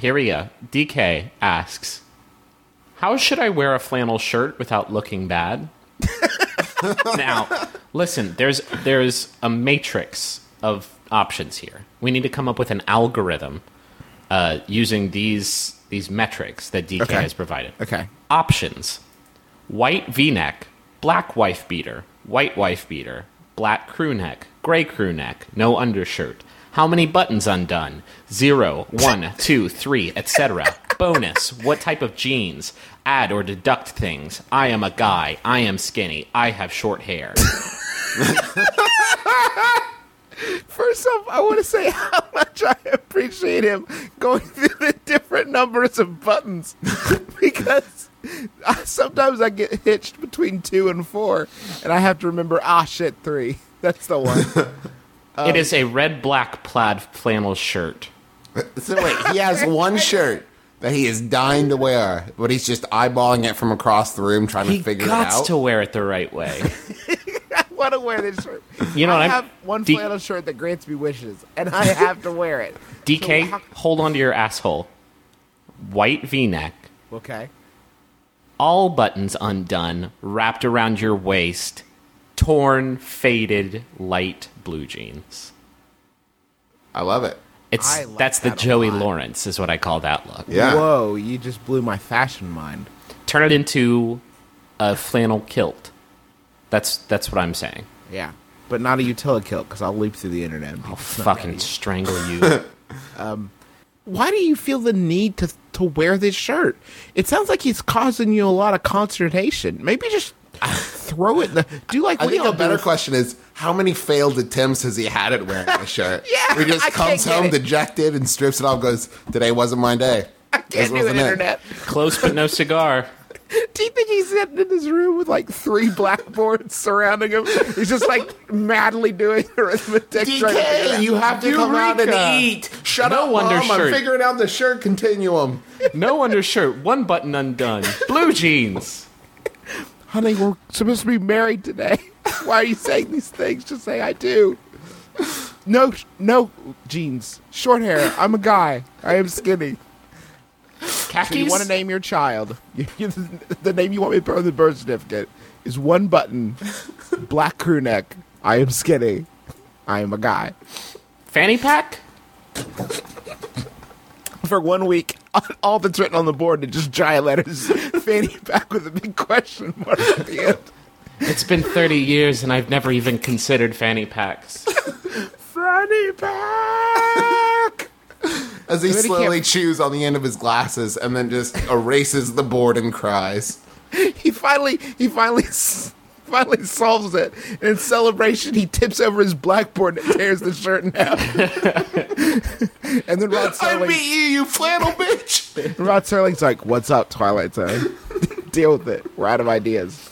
Here we go. DK asks, "How should I wear a flannel shirt without looking bad?" now, listen. There's there's a matrix of options here. We need to come up with an algorithm uh, using these these metrics that DK Okay. has provided. Okay. Options: white V-neck, black wife beater, white wife beater, black crew neck, gray crew neck, no undershirt. How many buttons undone? Zero, one, two, three, etc. Bonus: what type of jeans? Add or deduct things. I am a guy. I am skinny. I have short hair. First off, I want to say how much I appreciate him going through the different numbers of buttons because I, sometimes I get hitched between two and four, and I have to remember ah shit three. That's the one. it um, is a red black plaid flannel shirt. So wait, he has one shirt that he is dying to wear, but he's just eyeballing it from across the room, trying He to figure it got out. to wear it the right way. I want to wear this shirt. You know I I'm- have one D- flannel shirt that grants me wishes, and I have to wear it. DK, So how- hold on to your asshole. White V-neck, okay. all buttons undone, wrapped around your waist, torn, faded, light blue jeans. I love it. It's like that's the that a Joey lot. Lawrence is what I call that look. Yeah. Whoa, you just blew my fashion mind. Turn it into a flannel kilt. That's that's what I'm saying. Yeah, but not a utility kilt because I'll leap through the internet. and I'll fucking that strangle you. um, Why do you feel the need to to wear this shirt? It sounds like he's causing you a lot of consternation. Maybe just throw it. In the, do like I what think y'all a better do? question is how many failed attempts has he had at wearing a shirt? Yeah, he just I comes home it. dejected and strips it off. Goes, today wasn't my day. I can't do it, wasn't it." internet. Close but no cigar. Do you think he's sitting in his room with like three blackboards surrounding him? He's just like madly doing arithmetic. trying to figure DK, you have to come out and eat. Shut No up, Mom. undershirt. I'm figuring out the shirt continuum. No undershirt, one button undone. Blue jeans. Honey, we're supposed to be married today. Why are you saying these things? Just say I do. No, no jeans, short hair. I'm a guy. I am skinny. So Khakis. you want to name your child? The name you want me to put on the birth certificate is one button, black crew neck. I am skinny. I am a guy. fanny pack? For one week, all that's written on the board is just giant letters, fanny pack with a big question mark at the end. It's been 30 years and I've never even considered fanny packs. Fanny pack. As he then he slowly can't- chews on the end of his glasses and then just erases the board and cries. he finally he finally finally solves it. And in celebration, he tips over his blackboard and tears the shirt in half. and then Rod I Serling, beat you, you flannel bitch. Rod Serling's like, "What's up, Twilight Zone? Deal with it. We're out of ideas."